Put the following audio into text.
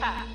ha ha